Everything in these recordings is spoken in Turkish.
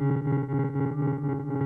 うんうんうんうん。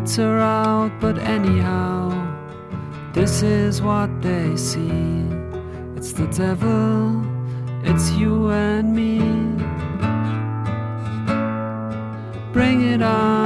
Lights are out, but anyhow, this is what they see. It's the devil, it's you and me. Bring it on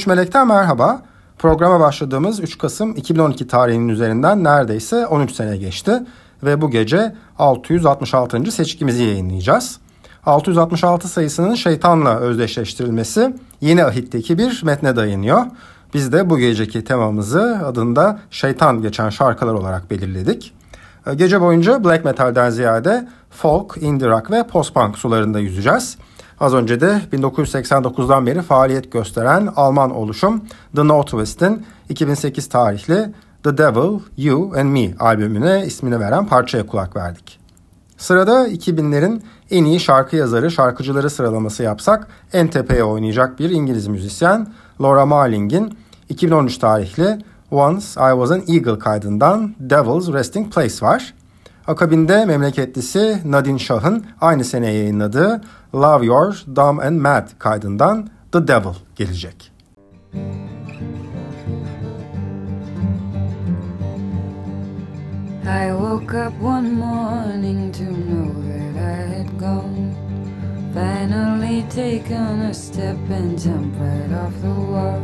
...13 Melek'ten merhaba. Programa başladığımız 3 Kasım 2012 tarihinin üzerinden neredeyse 13 sene geçti. Ve bu gece 666. seçkimizi yayınlayacağız. 666 sayısının şeytanla özdeşleştirilmesi yeni ahitteki bir metne dayanıyor. Biz de bu geceki temamızı adında şeytan geçen şarkılar olarak belirledik. Gece boyunca black metal'den ziyade folk, indie rock ve post-punk sularında yüzeceğiz. Az önce de 1989'dan beri faaliyet gösteren Alman oluşum The Northwest'in 2008 tarihli The Devil, You and Me albümüne ismini veren parçaya kulak verdik. Sırada 2000'lerin en iyi şarkı yazarı, şarkıcıları sıralaması yapsak en tepeye oynayacak bir İngiliz müzisyen Laura Marling'in 2013 tarihli Once I Was an Eagle kaydından Devil's Resting Place var. Akabinde memleketlisi Nadine Shah'ın aynı sene yayınladığı Love Your Dumb and Mad kaydından The Devil gelecek. I woke up one morning to know that I had gone. Finally taken a step and jumped right off the wall.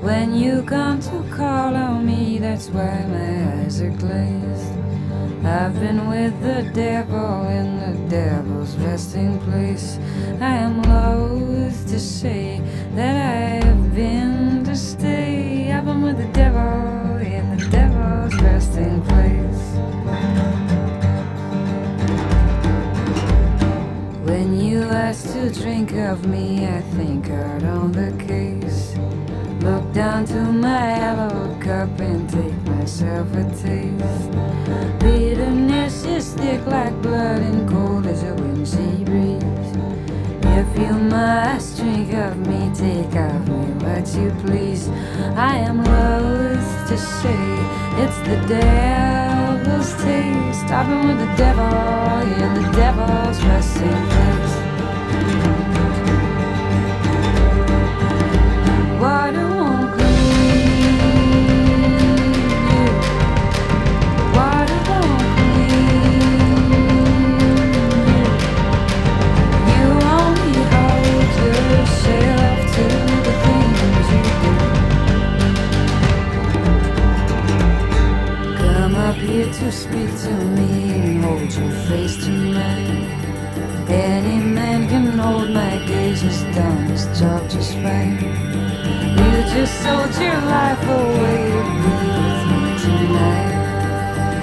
When you come to call on me, that's why my eyes are glazed. I've been with the devil in the devil's resting place. I am loath to say that I've been to stay. I've been with the devil in the devil's resting place. When you ask to drink of me, I think hard on the case. Look down to my yellow cup and take myself a taste. Like blood and cold as a windsea breeze. If you must drink of me, take of me what you please. I am loath to say it's the devil's taste. Been with the devil in the devil's resting place. To speak to me and hold your face to mine. Any man can hold my gaze, he's done his job just fine. You just sold your life away to be with me tonight.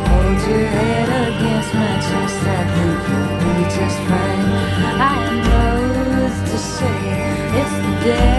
Hold your head against my chest, I think you'll be just fine. I am loath to say it's the devil's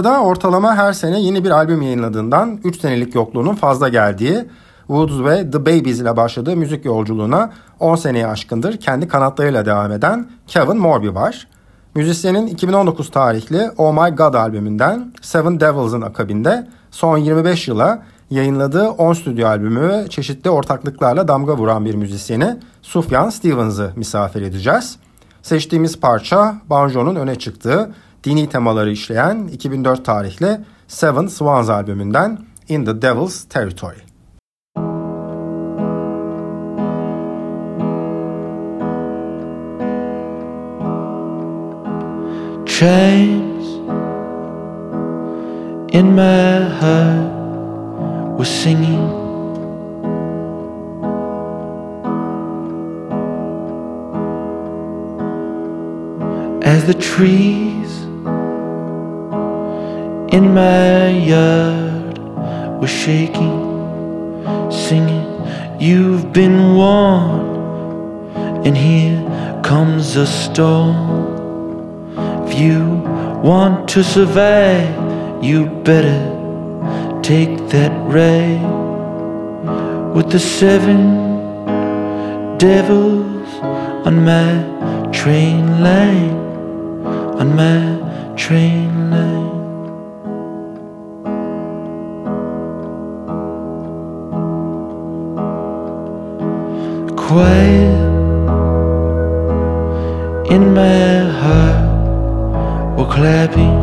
Sırada ortalama her sene yeni bir albüm yayınladığından 3 senelik yokluğunun fazla geldiği Woods ve The Babies ile başladığı müzik yolculuğuna 10 seneye aşkındır kendi kanatlarıyla devam eden Kevin Morby var. Müzisyenin 2019 tarihli Oh My God albümünden Seven Devils'ın akabinde son 25 yıla yayınladığı 10 stüdyo albümü ve çeşitli ortaklıklarla damga vuran bir müzisyeni Sufjan Stevens'ı misafir edeceğiz. Seçtiğimiz parça banjo'nun öne çıktığı dini temaları işleyen 2004 tarihli Seven Swans albümünden In the Devil's Territory. Chains in my heart were singing as the trees in my yard were shaking, singing, You've been warned, and here comes a storm. If you want to survive, you better take that ride with the seven devils on my train line on my train line. Quiet in my heart, we're clapping.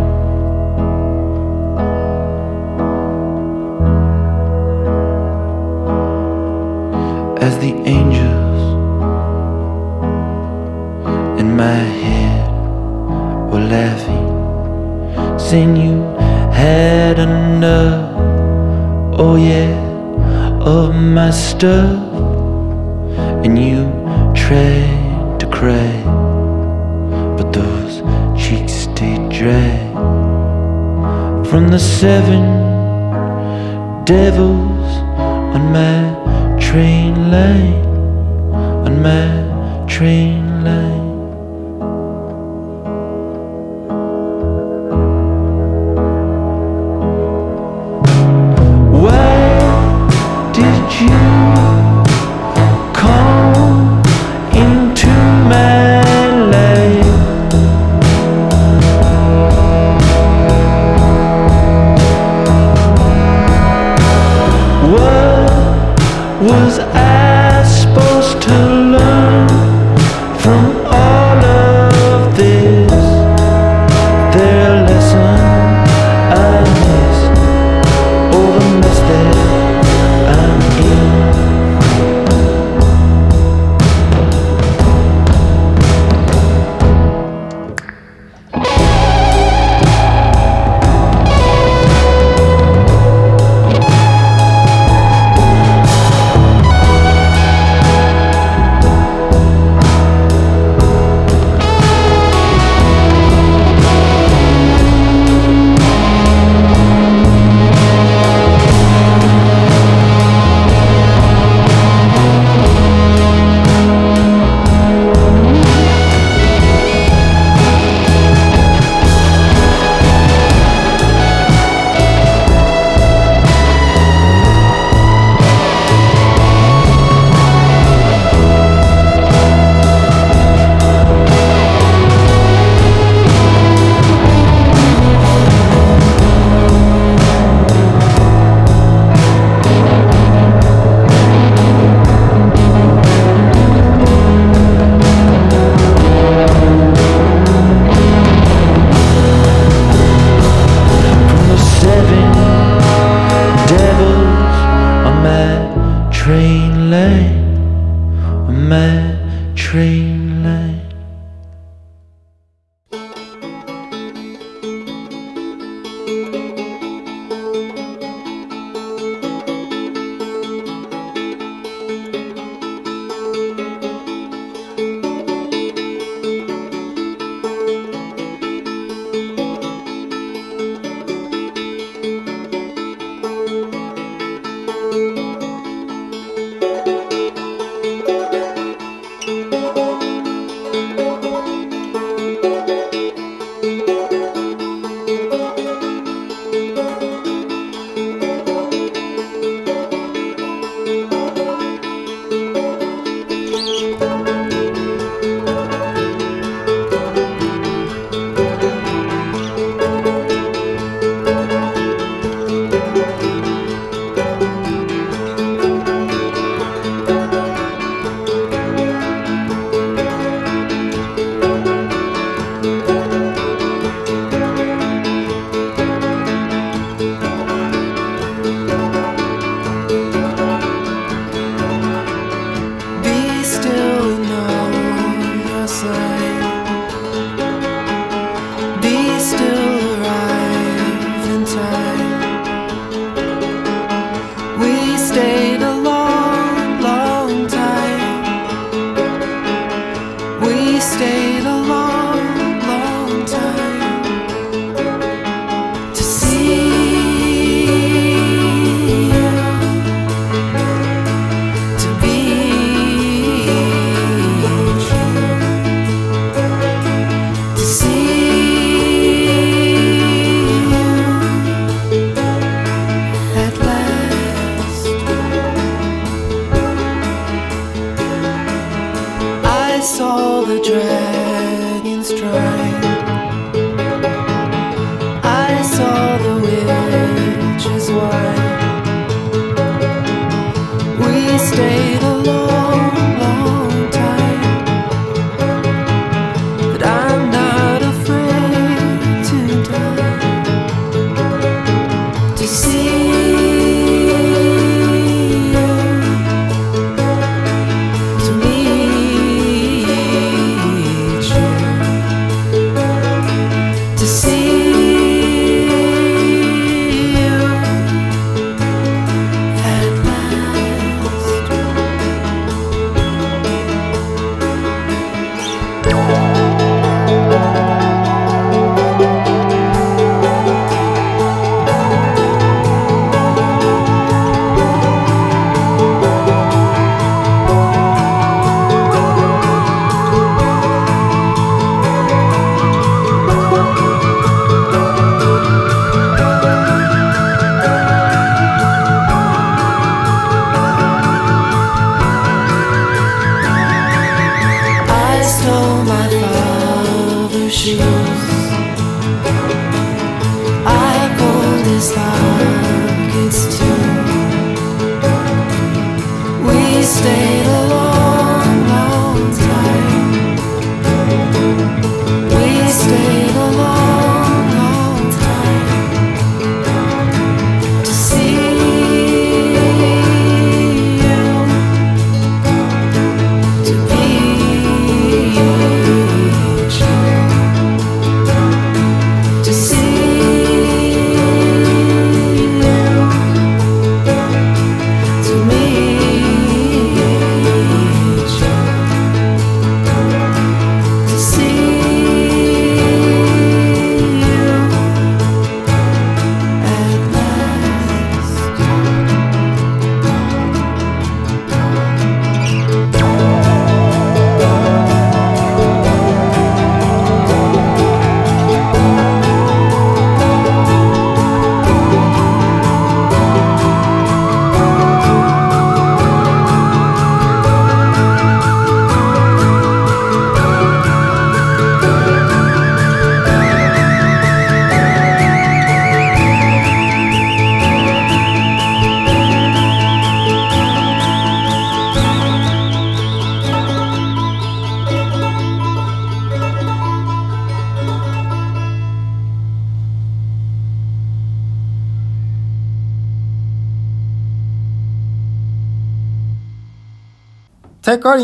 saw the dragon's try.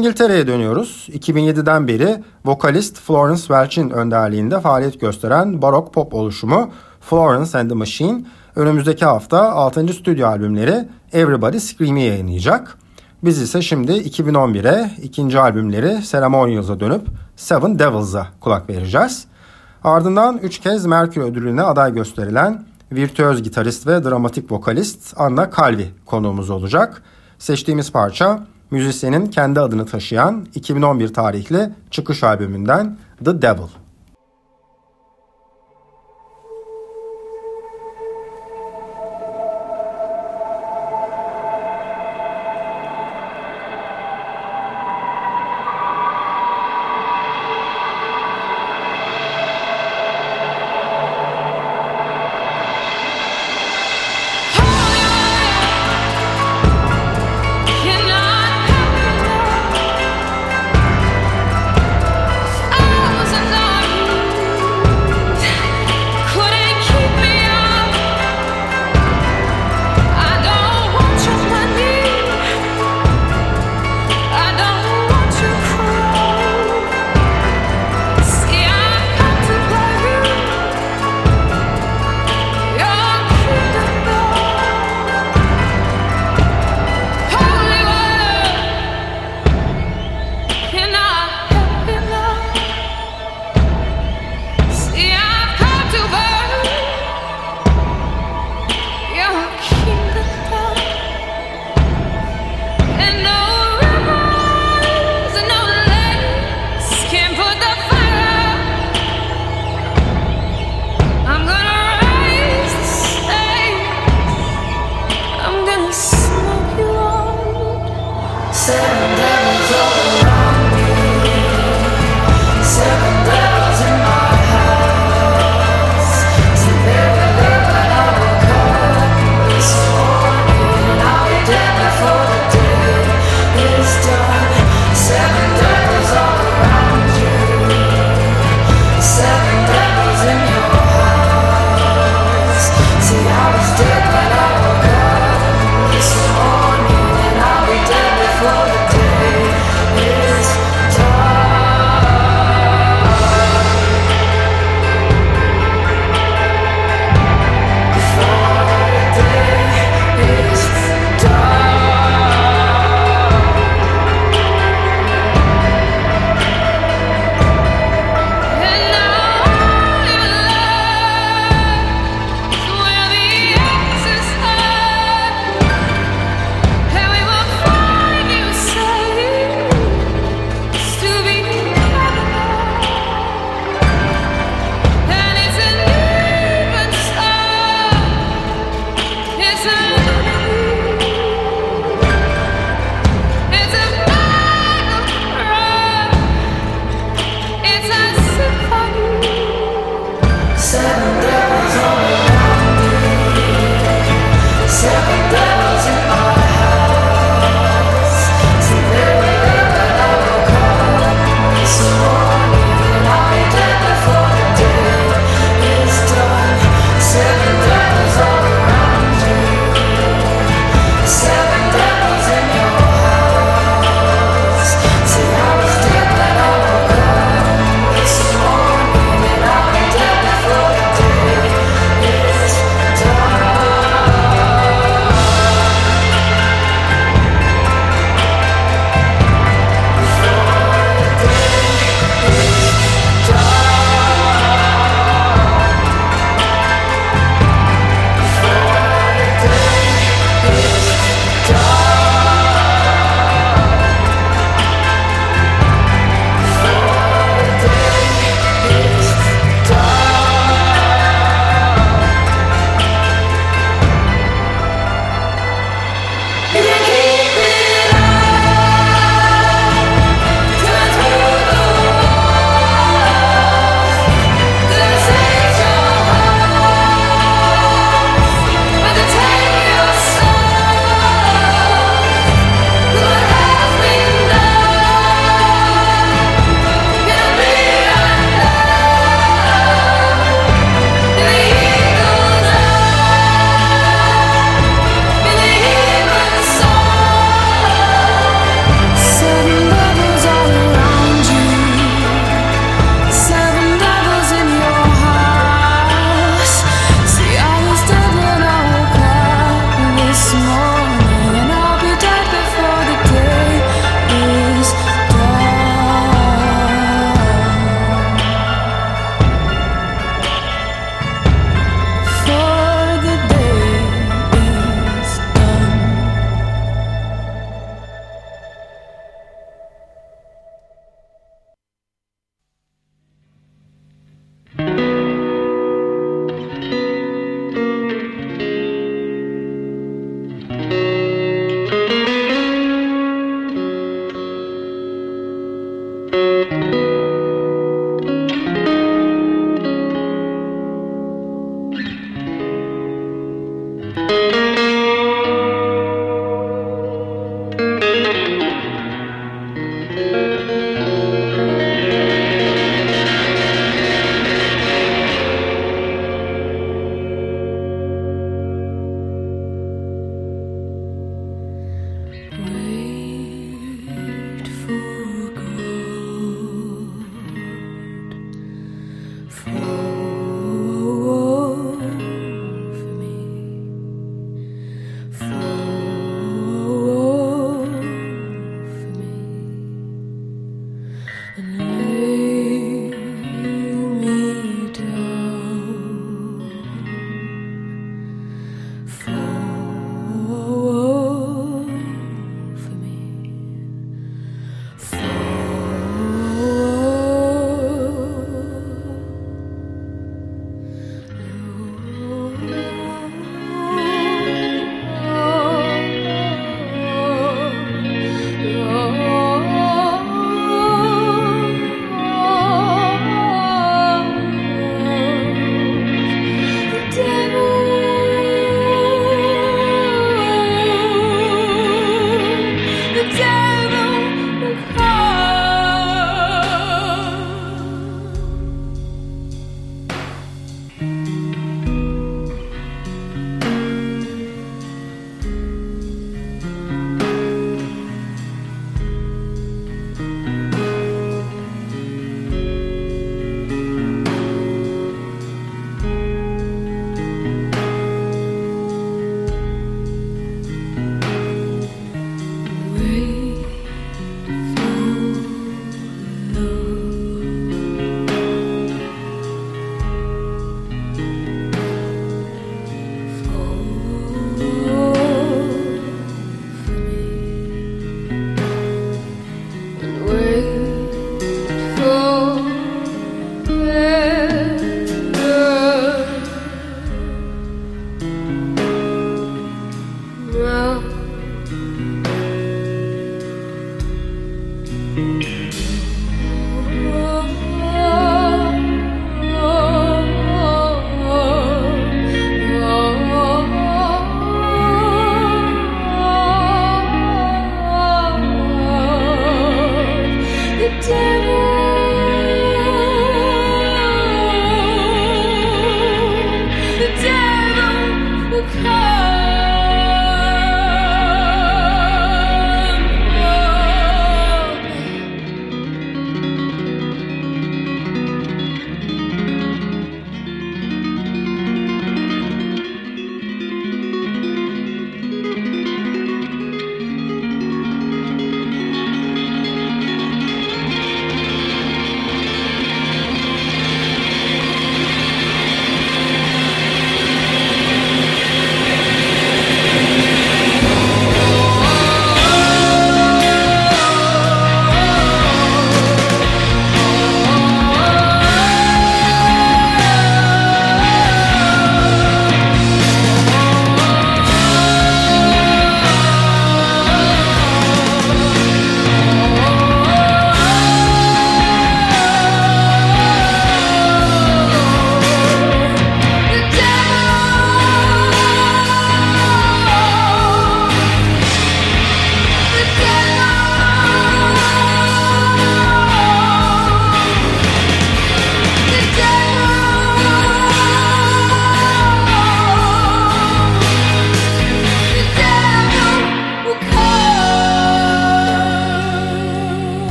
İngiltere'ye dönüyoruz. 2007'den beri vokalist Florence Welch'in önderliğinde faaliyet gösteren barok pop oluşumu Florence and the Machine önümüzdeki hafta 6. stüdyo albümleri Everybody Scream'i yayınlayacak. Biz ise şimdi 2011'e ikinci albümleri Ceremonials'a dönüp Seven Devils'a kulak vereceğiz. Ardından 3 kez Mercury ödülüne aday gösterilen virtüöz gitarist ve dramatik vokalist Anna Calvi konuğumuz olacak. Seçtiğimiz parça müzisyenin kendi adını taşıyan 2011 tarihli çıkış albümünden The Devil.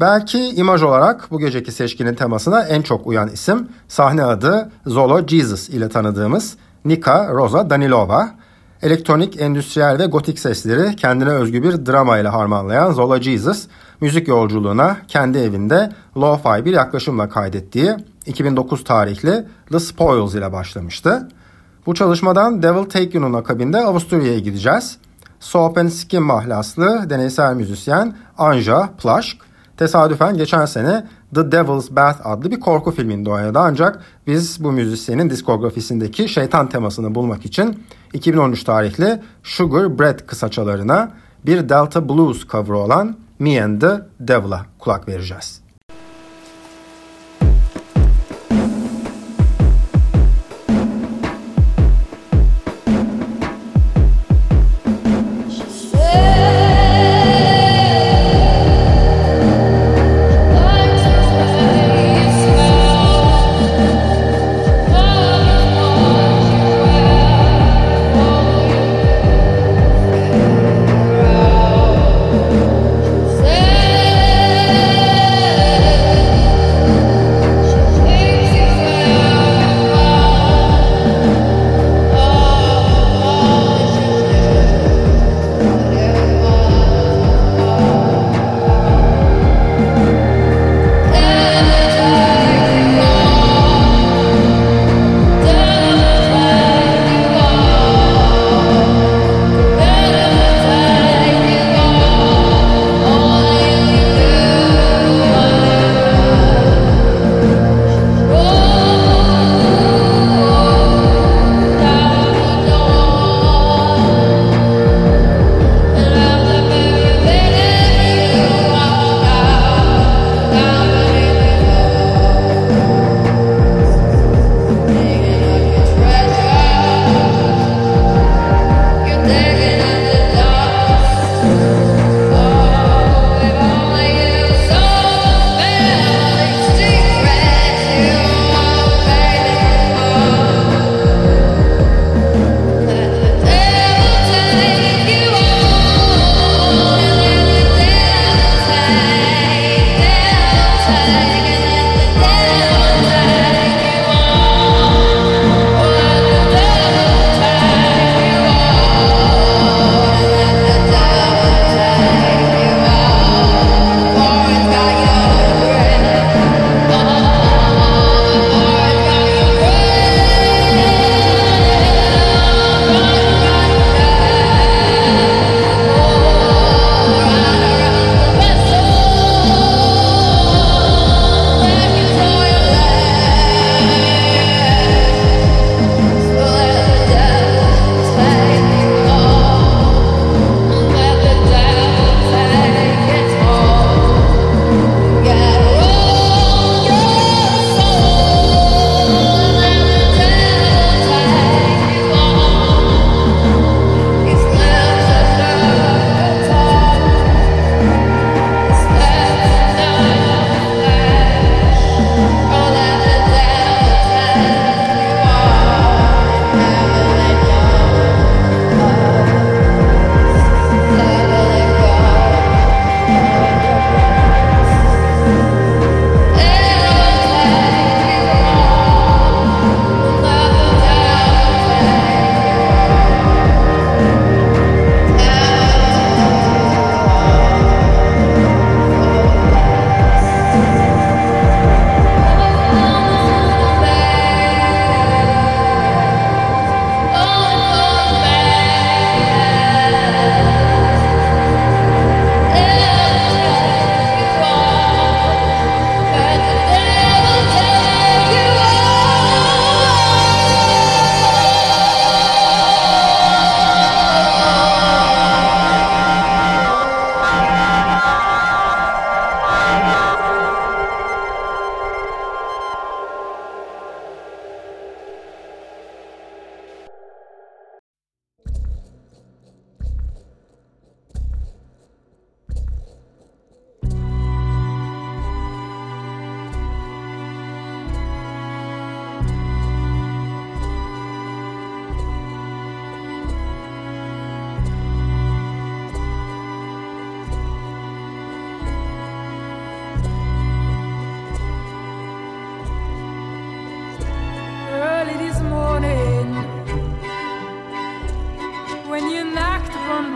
Belki imaj olarak bu geceki seçkinin temasına en çok uyan isim sahne adı Zolo Jesus ile tanıdığımız Nika Rosa Danilova. Elektronik, endüstriyel ve gotik sesleri kendine özgü bir drama ile harmanlayan Zola Jesus, müzik yolculuğuna kendi evinde lo-fi bir yaklaşımla kaydettiği 2009 tarihli The Spoils ile başlamıştı. Bu çalışmadan Devil Take You'nun akabinde Avusturya'ya gideceğiz. Soap and Skin mahlaslı deneysel müzisyen Anja Plaschk tesadüfen geçen sene The Devil's Bath adlı bir korku filminde oynadı ancak biz bu müzisyenin diskografisindeki şeytan temasını bulmak için 2013 tarihli Sugar Bread kısaçalarına bir Delta Blues cover olan Me and the Devil'a kulak vereceğiz.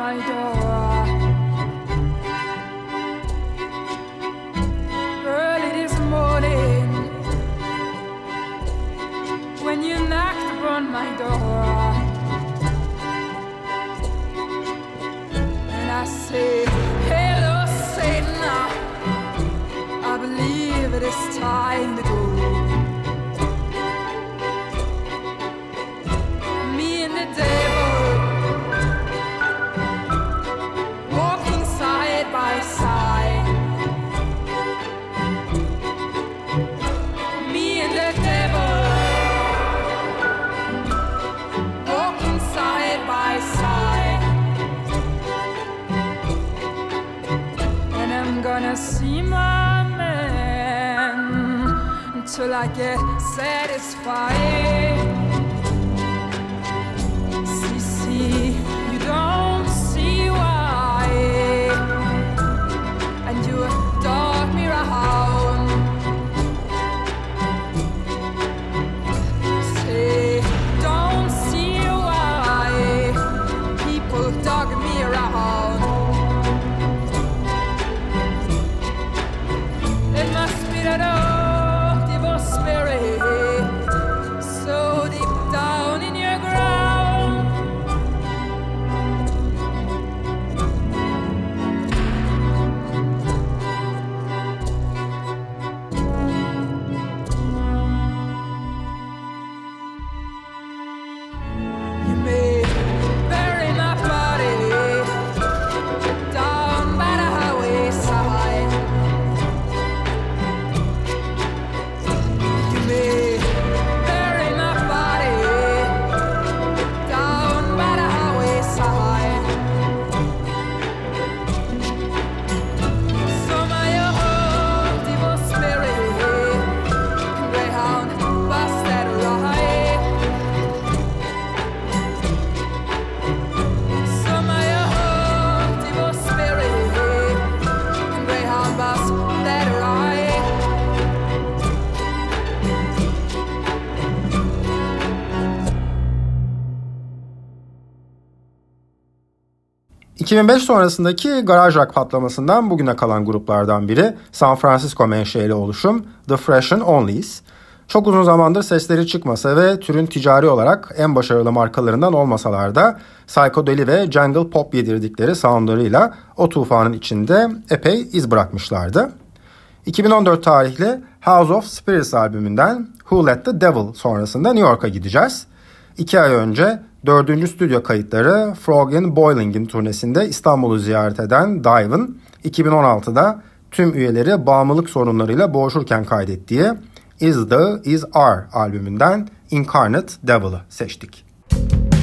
My door. I get satisfied. You may 2005 sonrasındaki garaj rock patlamasından bugüne kalan gruplardan biri San Francisco menşeli oluşum The Fresh and Onlys. Çok uzun zamandır sesleri çıkmasa ve türün ticari olarak en başarılı markalarından olmasalar da psychodeli ve jungle pop yedirdikleri soundlarıyla o tufanın içinde epey iz bırakmışlardı. 2014 tarihli House of Spirits albümünden Who Let the Devil sonrasında New York'a gideceğiz. İki ay önce dördüncü stüdyo kayıtları Frog and Boiling'in turnesinde İstanbul'u ziyaret eden Dive'ın 2016'da tüm üyeleri bağımlılık sorunlarıyla boğuşurken kaydettiği Is The Is Are albümünden Incarnate Devil'ı seçtik. Who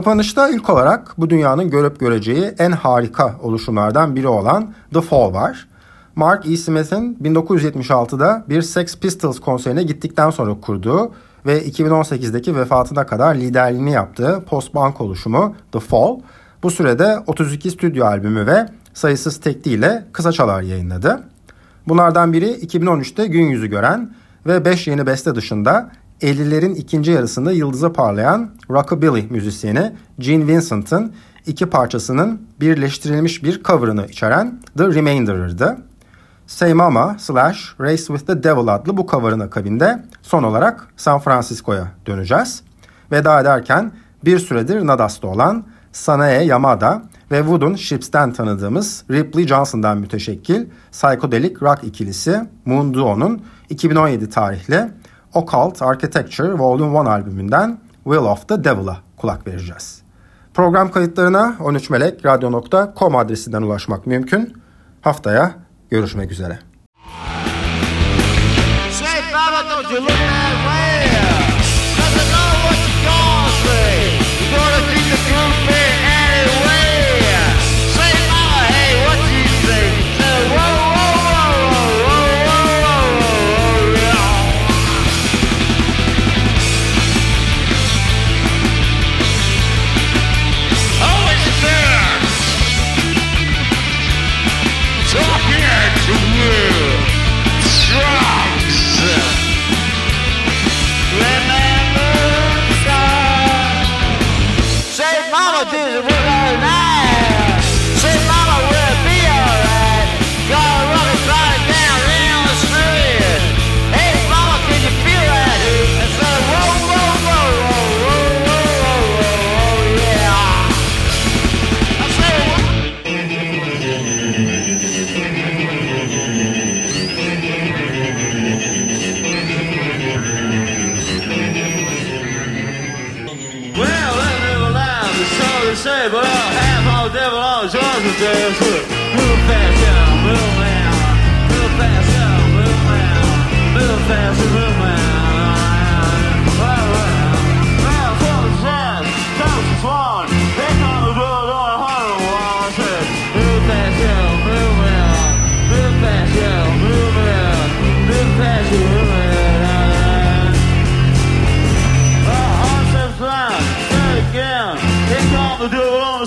Kapanışta ilk olarak bu dünyanın görüp göreceği en harika oluşumlardan biri olan The Fall var. Mark E. Smith'in 1976'da bir Sex Pistols konserine gittikten sonra kurduğu ve 2018'deki vefatına kadar liderliğini yaptığı post-punk oluşumu The Fall, bu sürede 32 stüdyo albümü ve sayısız tekliyle kısa çalar yayınladı. Bunlardan biri 2013'te gün yüzü gören ve 5 yeni beste dışında 50'lerin ikinci yarısında yıldıza parlayan rockabilly müzisyeni Gene Vincent'ın iki parçasının birleştirilmiş bir cover'ını içeren The Remainder'ırdı. Say Mama slash Race with the Devil adlı bu cover'ın akabinde son olarak San Francisco'ya döneceğiz. Veda ederken bir süredir Nadas'ta olan Sanae Yamada ve Wood'un Ships'ten tanıdığımız Ripley Johnson'dan müteşekkil psychedelic rock ikilisi Moon Duo'nun 2017 tarihli Occult Architecture Volume 1 albümünden Will of the Devil'a kulak vereceğiz. Program kayıtlarına 13melekradyo.com adresinden ulaşmak mümkün. Haftaya görüşmek üzere. Say, Baba,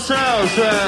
don't you